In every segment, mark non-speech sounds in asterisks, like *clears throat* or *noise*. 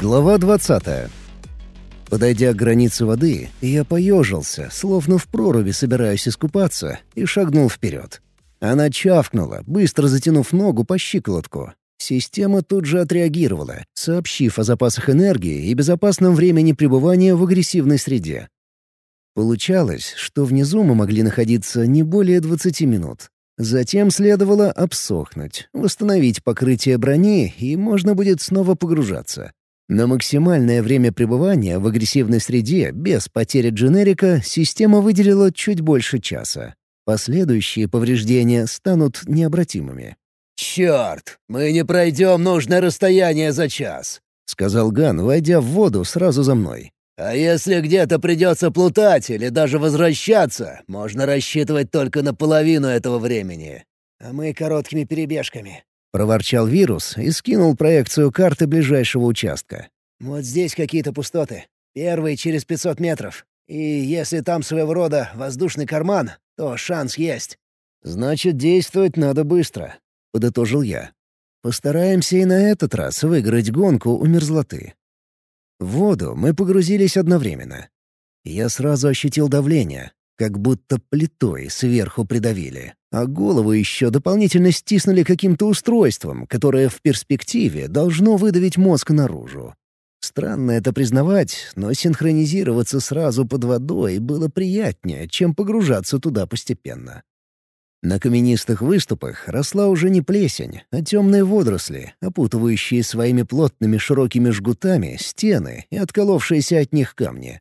Глава 20. Подойдя к границе воды, я поежился, словно в проруби собираюсь искупаться, и шагнул вперед. Она чавкнула, быстро затянув ногу по щиколотку. Система тут же отреагировала, сообщив о запасах энергии и безопасном времени пребывания в агрессивной среде. Получалось, что внизу мы могли находиться не более 20 минут. Затем следовало обсохнуть, восстановить покрытие брони, и можно будет снова погружаться. На максимальное время пребывания в агрессивной среде без потери дженерика система выделила чуть больше часа. Последующие повреждения станут необратимыми. «Черт! Мы не пройдем нужное расстояние за час!» — сказал Ган, войдя в воду сразу за мной. «А если где-то придется плутать или даже возвращаться, можно рассчитывать только на половину этого времени». «А мы короткими перебежками», — проворчал вирус и скинул проекцию карты ближайшего участка. «Вот здесь какие-то пустоты. Первый через 500 метров. И если там своего рода воздушный карман, то шанс есть». «Значит, действовать надо быстро», — подытожил я. «Постараемся и на этот раз выиграть гонку у мерзлоты». В воду мы погрузились одновременно. Я сразу ощутил давление, как будто плитой сверху придавили, а голову еще дополнительно стиснули каким-то устройством, которое в перспективе должно выдавить мозг наружу. Странно это признавать, но синхронизироваться сразу под водой было приятнее, чем погружаться туда постепенно. На каменистых выступах росла уже не плесень, а темные водоросли, опутывающие своими плотными широкими жгутами стены и отколовшиеся от них камни.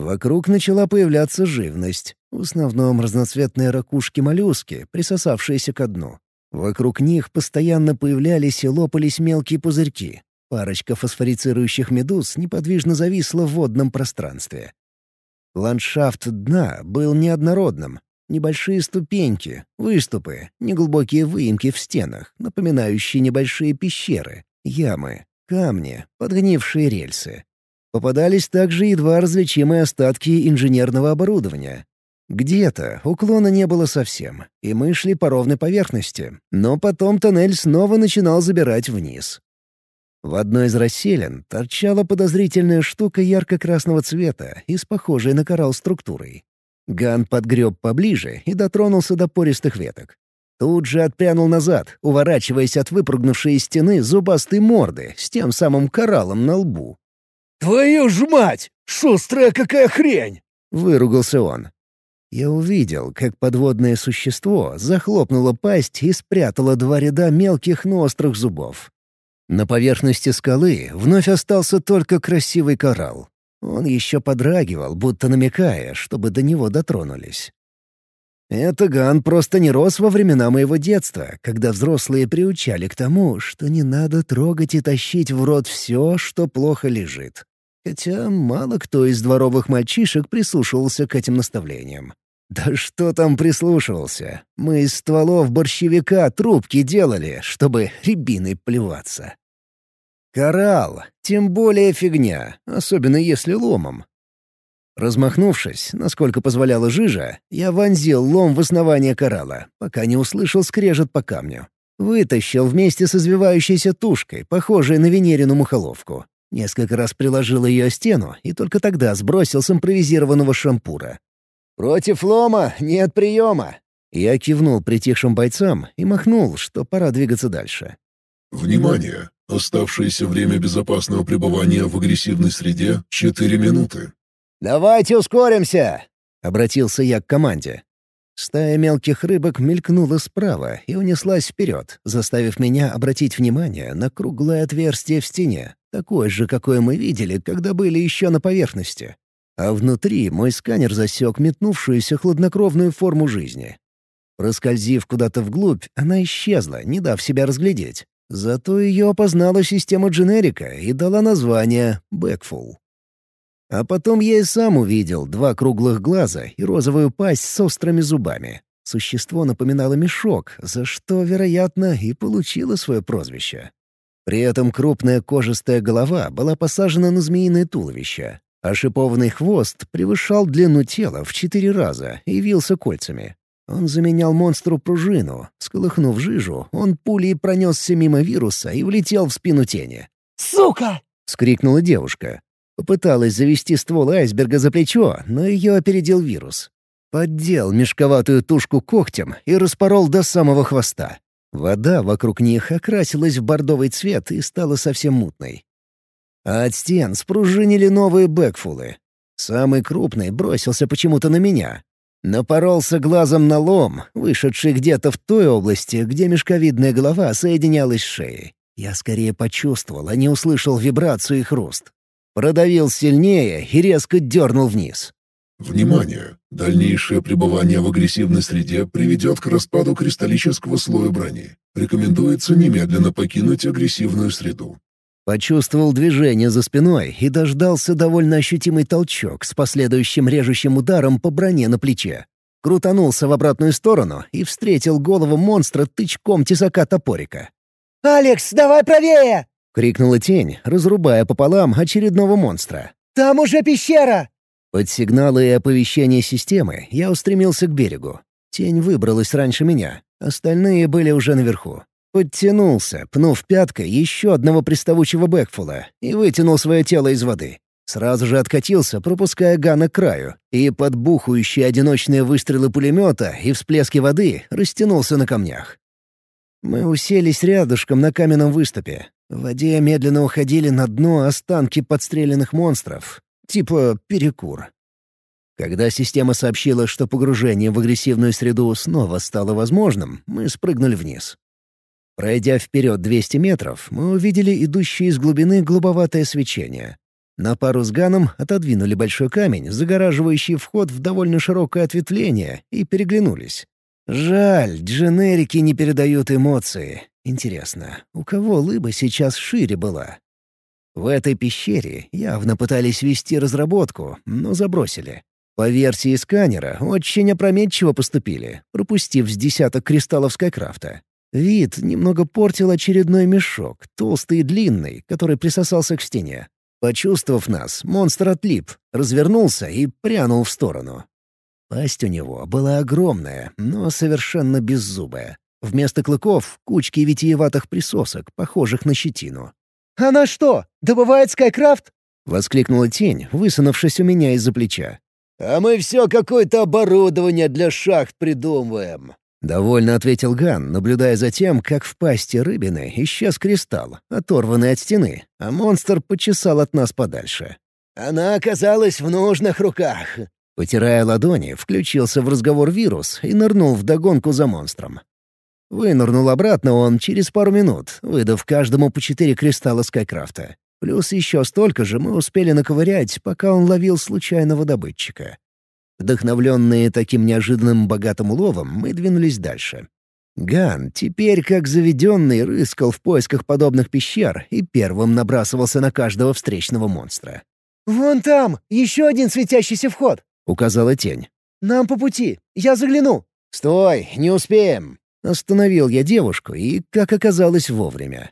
Вокруг начала появляться живность, в основном разноцветные ракушки-моллюски, присосавшиеся ко дну. Вокруг них постоянно появлялись и лопались мелкие пузырьки, Парочка фосфорицирующих медуз неподвижно зависла в водном пространстве. Ландшафт дна был неоднородным. Небольшие ступеньки, выступы, неглубокие выемки в стенах, напоминающие небольшие пещеры, ямы, камни, подгнившие рельсы. Попадались также едва различимые остатки инженерного оборудования. Где-то уклона не было совсем, и мы шли по ровной поверхности, но потом тоннель снова начинал забирать вниз. В одной из расселен торчала подозрительная штука ярко-красного цвета и с похожей на коралл структурой. Ган подгреб поближе и дотронулся до пористых веток. Тут же отпрянул назад, уворачиваясь от выпрыгнувшей из стены зубастой морды с тем самым кораллом на лбу. «Твою ж мать! Шустрая какая хрень!» — выругался он. Я увидел, как подводное существо захлопнуло пасть и спрятало два ряда мелких, но острых зубов. На поверхности скалы вновь остался только красивый коралл. Он еще подрагивал, будто намекая, чтобы до него дотронулись. Это Ган просто не рос во времена моего детства, когда взрослые приучали к тому, что не надо трогать и тащить в рот все, что плохо лежит. Хотя мало кто из дворовых мальчишек прислушивался к этим наставлениям. Да что там прислушивался? Мы из стволов борщевика трубки делали, чтобы рябиной плеваться. Коралл, тем более фигня, особенно если ломом. Размахнувшись, насколько позволяла жижа, я вонзил лом в основание коралла, пока не услышал скрежет по камню. Вытащил вместе с извивающейся тушкой, похожей на венерину мухоловку. Несколько раз приложил ее о стену и только тогда сбросил с импровизированного шампура. «Против лома нет приема!» Я кивнул притихшим бойцам и махнул, что пора двигаться дальше. «Внимание! Оставшееся время безопасного пребывания в агрессивной среде — 4 минуты. «Давайте ускоримся!» — обратился я к команде. Стая мелких рыбок мелькнула справа и унеслась вперед, заставив меня обратить внимание на круглое отверстие в стене, такое же, какое мы видели, когда были еще на поверхности. А внутри мой сканер засек метнувшуюся хладнокровную форму жизни. Проскользив куда-то вглубь, она исчезла, не дав себя разглядеть. Зато ее опознала система дженерика и дала название «Бэкфул». А потом я и сам увидел два круглых глаза и розовую пасть с острыми зубами. Существо напоминало мешок, за что, вероятно, и получило свое прозвище. При этом крупная кожистая голова была посажена на змеиное туловище, а шипованный хвост превышал длину тела в четыре раза и вился кольцами. Он заменял монстру пружину. Сколыхнув жижу, он пулей пронесся мимо вируса и влетел в спину тени. «Сука!» — скрикнула девушка. Попыталась завести ствол айсберга за плечо, но ее опередил вирус. Поддел мешковатую тушку когтем и распорол до самого хвоста. Вода вокруг них окрасилась в бордовый цвет и стала совсем мутной. А от стен спружинили новые бэкфулы. Самый крупный бросился почему-то на меня. Напоролся глазом на лом, вышедший где-то в той области, где мешковидная голова соединялась с шеей. Я скорее почувствовал, а не услышал вибрацию и хруст. Продавил сильнее и резко дернул вниз. Внимание! Дальнейшее пребывание в агрессивной среде приведет к распаду кристаллического слоя брони. Рекомендуется немедленно покинуть агрессивную среду. Почувствовал движение за спиной и дождался довольно ощутимый толчок с последующим режущим ударом по броне на плече. Крутанулся в обратную сторону и встретил голову монстра тычком тесака топорика. «Алекс, давай правее!» — крикнула тень, разрубая пополам очередного монстра. «Там уже пещера!» Под сигналы и оповещения системы я устремился к берегу. Тень выбралась раньше меня, остальные были уже наверху. Подтянулся, пнув пяткой еще одного приставучего бэкфула и вытянул свое тело из воды. Сразу же откатился, пропуская Гана к краю, и под бухающие одиночные выстрелы пулемета и всплески воды растянулся на камнях. Мы уселись рядышком на каменном выступе. В воде медленно уходили на дно останки подстреленных монстров, Типа перекур. Когда система сообщила, что погружение в агрессивную среду снова стало возможным, мы спрыгнули вниз. Пройдя вперед 200 метров, мы увидели идущее из глубины голубоватое свечение. На пару с Ганом отодвинули большой камень, загораживающий вход в довольно широкое ответвление, и переглянулись. Жаль, дженерики не передают эмоции. Интересно, у кого лыба сейчас шире была? В этой пещере явно пытались вести разработку, но забросили. По версии сканера, очень опрометчиво поступили, пропустив с десяток кристаллов Скайкрафта. Вид немного портил очередной мешок, толстый и длинный, который присосался к стене. Почувствовав нас, монстр отлип, развернулся и прянул в сторону. Пасть у него была огромная, но совершенно беззубая. Вместо клыков — кучки витиеватых присосок, похожих на щетину. «Она что, добывает Скайкрафт?» — воскликнула тень, высунувшись у меня из-за плеча. «А мы все какое-то оборудование для шахт придумываем», — довольно ответил Ган, наблюдая за тем, как в пасти рыбины исчез кристалл, оторванный от стены, а монстр почесал от нас подальше. «Она оказалась в нужных руках». Потирая ладони, включился в разговор вирус и нырнул вдогонку за монстром. Вынырнул обратно он через пару минут, выдав каждому по четыре кристалла Скайкрафта. Плюс еще столько же мы успели наковырять, пока он ловил случайного добытчика. Вдохновленные таким неожиданным богатым уловом, мы двинулись дальше. Ган теперь, как заведенный, рыскал в поисках подобных пещер и первым набрасывался на каждого встречного монстра. «Вон там, еще один светящийся вход», — указала тень. «Нам по пути. Я загляну». «Стой, не успеем». Остановил я девушку и, как оказалось, вовремя.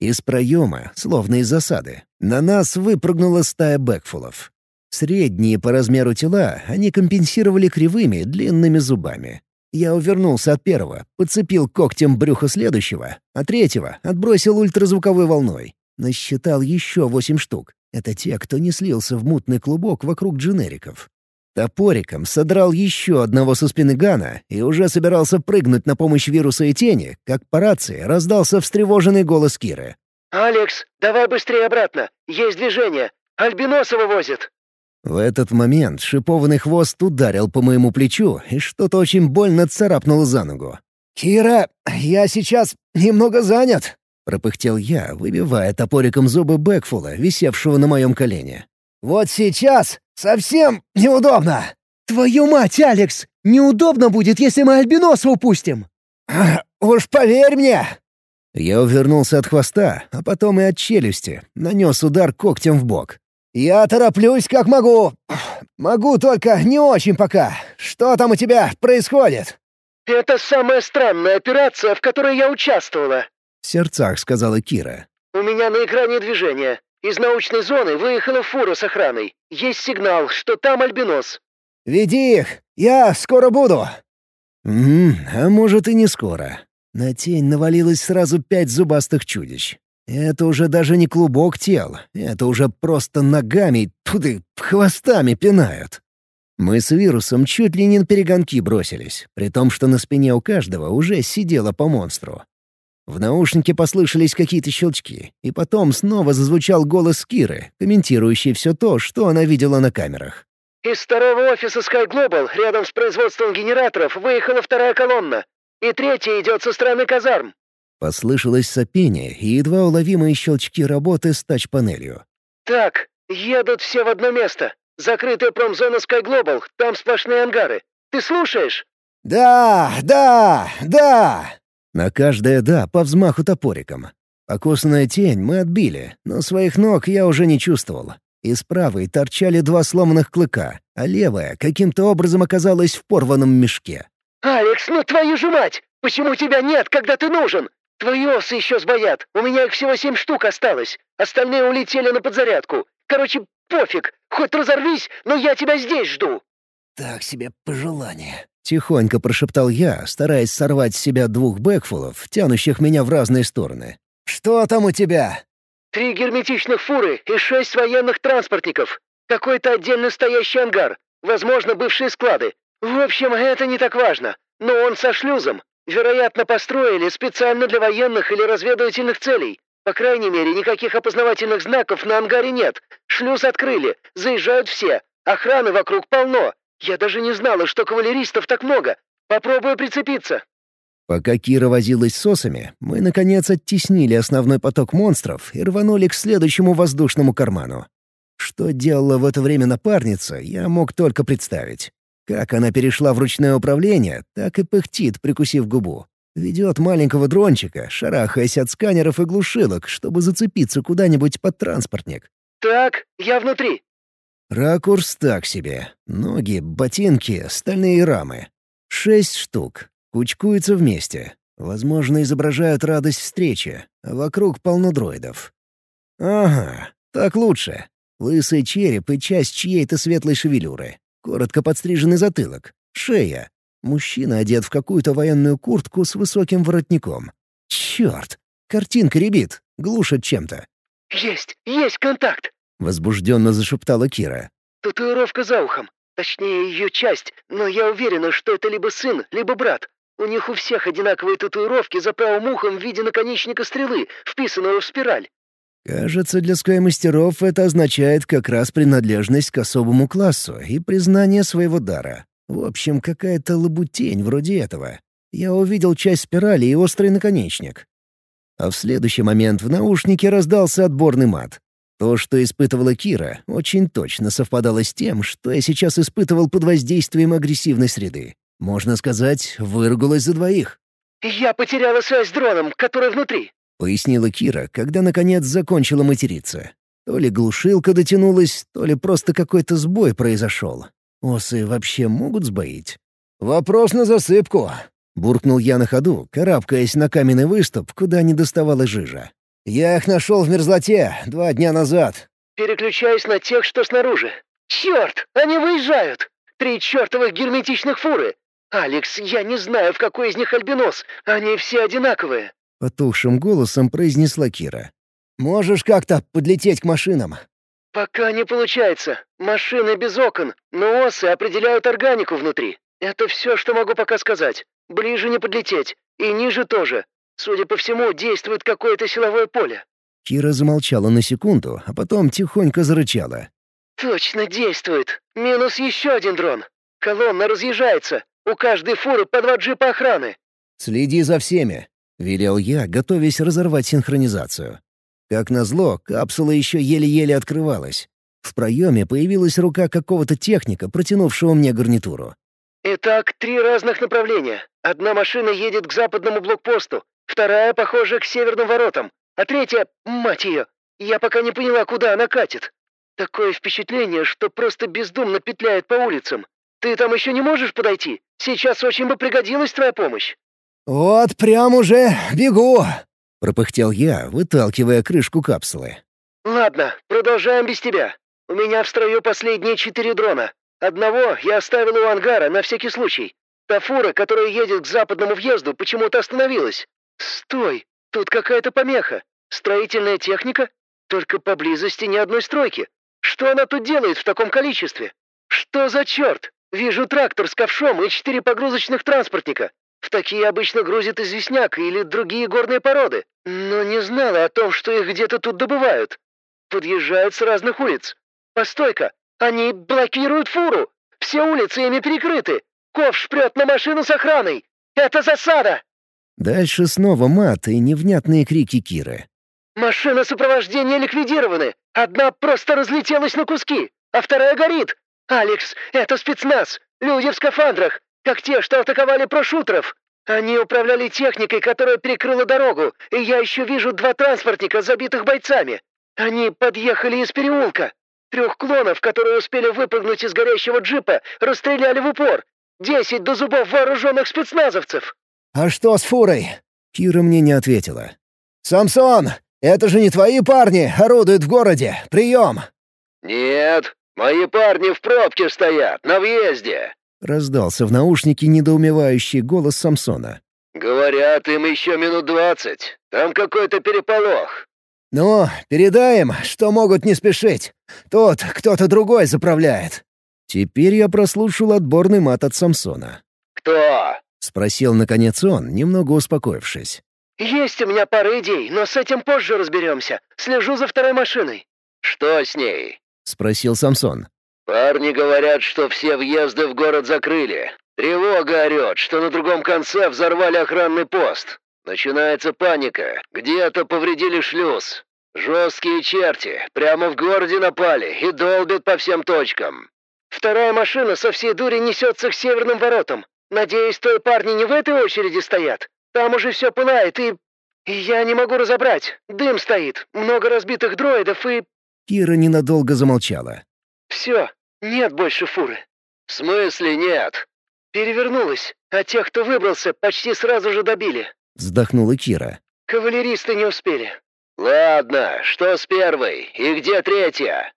Из проема, словно из засады, на нас выпрыгнула стая бэкфулов. Средние по размеру тела они компенсировали кривыми, длинными зубами. Я увернулся от первого, подцепил когтем брюхо следующего, а третьего отбросил ультразвуковой волной. Насчитал еще восемь штук. Это те, кто не слился в мутный клубок вокруг дженериков. Топориком содрал еще одного со спины Гана и уже собирался прыгнуть на помощь вируса и тени, как по рации раздался встревоженный голос Киры. «Алекс, давай быстрее обратно! Есть движение! Альбиноса вывозит!» В этот момент шипованный хвост ударил по моему плечу и что-то очень больно царапнуло за ногу. «Кира, я сейчас немного занят», — пропыхтел я, выбивая топориком зубы Бэкфула, висевшего на моем колене. «Вот сейчас Совсем неудобно!» «Твою мать, Алекс! Неудобно будет, если мы Альбиноса упустим!» *clears throat* «Уж поверь мне!» Я увернулся от хвоста, а потом и от челюсти, нанес удар когтем в бок. «Я тороплюсь как могу. *clears throat* Могу только не очень пока. Что там у тебя происходит?» «Это самая странная операция, в которой я участвовала», — в сердцах сказала Кира. «У меня на экране движение. Из научной зоны выехала фура с охраной. Есть сигнал, что там альбинос». «Веди их! Я скоро буду!» «Угу, а может и не скоро». На тень навалилось сразу пять зубастых чудищ. Это уже даже не клубок тел, это уже просто ногами, туды, хвостами пинают. Мы с вирусом чуть ли не на перегонки бросились, при том, что на спине у каждого уже сидело по монстру. В наушнике послышались какие-то щелчки, и потом снова зазвучал голос Киры, комментирующий все то, что она видела на камерах. «Из второго офиса Sky Global, рядом с производством генераторов, выехала вторая колонна, и третья идет со стороны казарм». Послышалось сопение и едва уловимые щелчки работы с тач-панелью. «Так, едут все в одно место. Закрытая промзона Sky Global, там сплошные ангары. Ты слушаешь?» «Да, да, да!» На каждое «да» по взмаху топориком. Покусанная тень мы отбили, но своих ног я уже не чувствовал. Из правой торчали два сломанных клыка, а левая каким-то образом оказалась в порванном мешке. «Алекс, ну твою же мать! Почему тебя нет, когда ты нужен? Твои осы еще сбоят. У меня их всего семь штук осталось. Остальные улетели на подзарядку. Короче, пофиг. Хоть разорвись, но я тебя здесь жду». «Так себе пожелание», Тихонько прошептал я, стараясь сорвать с себя двух бэкфулов, тянущих меня в разные стороны. «Что там у тебя?» «Три герметичных фуры и шесть военных транспортников. Какой-то отдельно стоящий ангар. Возможно, бывшие склады. В общем, это не так важно. Но он со шлюзом. Вероятно, построили специально для военных или разведывательных целей. По крайней мере, никаких опознавательных знаков на ангаре нет. Шлюз открыли, заезжают все. Охраны вокруг полно. Я даже не знала, что кавалеристов так много. Попробую прицепиться». Пока Кира возилась с сосами, мы, наконец, оттеснили основной поток монстров и рванули к следующему воздушному карману. Что делала в это время напарница, я мог только представить. Как она перешла в ручное управление, так и пыхтит, прикусив губу. Ведет маленького дрончика, шарахаясь от сканеров и глушилок, чтобы зацепиться куда-нибудь под транспортник. «Так, я внутри. Ракурс так себе. Ноги, ботинки, стальные рамы. Шесть штук. Кучкуются вместе. Возможно, изображают радость встречи. Вокруг полно дроидов. Ага, так лучше. Лысый череп и часть чьей-то светлой шевелюры. Коротко подстриженный затылок. Шея. Мужчина одет в какую-то военную куртку с высоким воротником. Черт! Картинка ребит, глушит чем-то. «Есть, есть контакт!» — возбужденно зашептала Кира. «Татуировка за ухом. Точнее, ее часть, но я уверена, что это либо сын, либо брат. У них у всех одинаковые татуировки за правым ухом в виде наконечника стрелы, вписанного в спираль». Кажется, для скай-мастеров это означает как раз принадлежность к особому классу и признание своего дара. В общем, какая-то лабутень вроде этого. Я увидел часть спирали и острый наконечник. А в следующий момент в наушнике раздался отборный мат. То, что испытывала Кира, очень точно совпадало с тем, что я сейчас испытывал под воздействием агрессивной среды. Можно сказать, выругалась за двоих. «Я потеряла связь с дроном, который внутри», — пояснила Кира, когда наконец закончила материться. То ли глушилка дотянулась, то ли просто какой-то сбой произошел. Осы вообще могут сбоить? «Вопрос на засыпку», — буркнул я на ходу, карабкаясь на каменный выступ, куда не доставала жижа. «Я их нашел в мерзлоте два дня назад». «Переключаюсь на тех, что снаружи. Черт, они выезжают! Три чертовых герметичных фуры! Алекс, я не знаю, в какой из них альбинос. Они все одинаковые». Потухшим голосом произнесла Кира. «Можешь как-то подлететь к машинам?» «Пока не получается. Машины без окон, но осы определяют органику внутри. Это все, что могу пока сказать. Ближе не подлететь. И ниже тоже. Судя по всему, действует какое-то силовое поле». Кира замолчала на секунду, а потом тихонько зарычала. «Точно действует. Минус еще один дрон. Колонна разъезжается. У каждой фуры по два джипа охраны». «Следи за всеми», — велел я, готовясь разорвать синхронизацию. Как назло, капсула еще еле-еле открывалась. В проеме появилась рука какого-то техника, протянувшего мне гарнитуру. «Итак, три разных направления. Одна машина едет к западному блокпосту, Вторая, похоже, к северным воротам. А третья, мать ее, я пока не поняла, куда она катит. Такое впечатление, что просто бездумно петляет по улицам. Ты там еще не можешь подойти? Сейчас очень бы пригодилась твоя помощь». «Вот прям уже бегу!» — пропыхтел я, выталкивая крышку капсулы. «Ладно, продолжаем без тебя. У меня в строю последние четыре дрона. Одного я оставил у ангара на всякий случай. Та фура, которая едет к западному въезду, почему-то остановилась. «Стой! Тут какая-то помеха! Строительная техника? Только поблизости ни одной стройки. Что она тут делает в таком количестве? Что за черт? Вижу трактор с ковшом и четыре погрузочных транспортника. В такие обычно грузят известняк или другие горные породы. Но не знала о том, что их где-то тут добывают. Подъезжают с разных улиц. Постой-ка, они блокируют фуру. Все улицы ими перекрыты. Ковш прет на машину с охраной. Это засада!» Дальше снова мат и невнятные крики Киры. «Машины сопровождения ликвидированы. Одна просто разлетелась на куски, а вторая горит. Алекс, это спецназ. Люди в скафандрах, как те, что атаковали прошутеров. Они управляли техникой, которая перекрыла дорогу, и я еще вижу два транспортника, забитых бойцами. Они подъехали из переулка. Трех клонов, которые успели выпрыгнуть из горящего джипа, расстреляли в упор. Десять до зубов вооруженных спецназовцев. «А что с фурой?» Кира мне не ответила. «Самсон, это же не твои парни орудуют в городе. Прием!» «Нет, мои парни в пробке стоят, на въезде!» Раздался в наушнике недоумевающий голос Самсона. «Говорят, им еще минут двадцать. Там какой-то переполох». «Ну, передаем, что могут не спешить. Тут кто-то другой заправляет». Теперь я прослушал отборный мат от Самсона. «Кто?» — спросил наконец он, немного успокоившись. «Есть у меня пара идей, но с этим позже разберемся. Слежу за второй машиной». «Что с ней?» — спросил Самсон. «Парни говорят, что все въезды в город закрыли. Тревога орет, что на другом конце взорвали охранный пост. Начинается паника. Где-то повредили шлюз. Жесткие черти. Прямо в городе напали и долбят по всем точкам». «Вторая машина со всей дури несется к северным воротам. Надеюсь, твои парни не в этой очереди стоят. Там уже все пылает, и... и я не могу разобрать. Дым стоит, много разбитых дроидов и...» Кира ненадолго замолчала. «Все, нет больше фуры». «В смысле нет?» «Перевернулась, а тех, кто выбрался, почти сразу же добили». Вздохнула Кира. «Кавалеристы не успели». «Ладно, что с первой? И где третья?»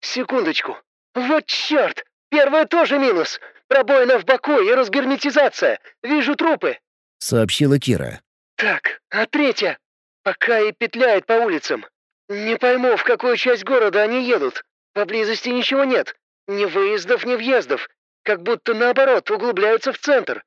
«Секундочку. Вот черт! Первая тоже минус. Пробоина в боку и разгерметизация. Вижу трупы», — сообщила Кира. «Так, а третья? Пока и петляет по улицам. Не пойму, в какую часть города они едут. Поблизости ничего нет. Ни выездов, ни въездов. Как будто наоборот, углубляются в центр.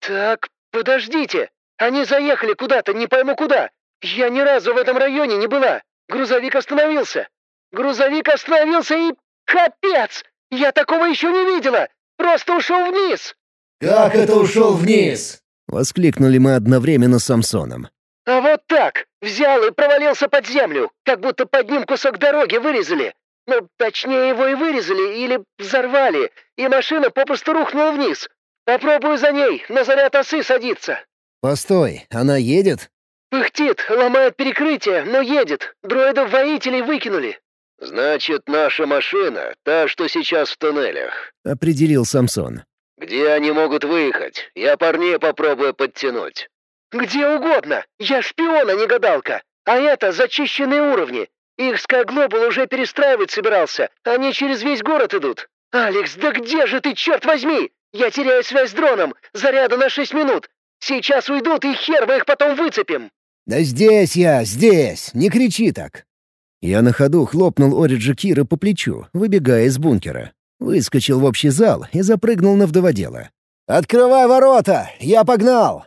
Так, подождите. Они заехали куда-то, не пойму куда. Я ни разу в этом районе не была. Грузовик остановился. Грузовик остановился и... Капец! Я такого еще не видела! Просто ушел вниз!» «Как это ушел вниз?» — воскликнули мы одновременно с Самсоном. «А вот так! Взял и провалился под землю, как будто под ним кусок дороги вырезали. Ну, точнее, его и вырезали или взорвали, и машина попросту рухнула вниз. Попробую за ней, на заряд осы садиться». «Постой, она едет?» «Пыхтит, ломает перекрытие, но едет. Дроидов-воителей выкинули». «Значит, наша машина, та, что сейчас в туннелях», — определил Самсон. «Где они могут выехать? Я парней попробую подтянуть». «Где угодно. Я шпион, а не гадалка. А это зачищенные уровни. Их Sky Global уже перестраивать собирался. Они через весь город идут. Алекс, да где же ты, черт возьми? Я теряю связь с дроном. Заряда на шесть минут. Сейчас уйдут, и хер мы их потом выцепим». «Да здесь я, здесь. Не кричи так. Я на ходу хлопнул Ориджа Кира по плечу, выбегая из бункера. Выскочил в общий зал и запрыгнул на вдоводела. «Открывай ворота! Я погнал!»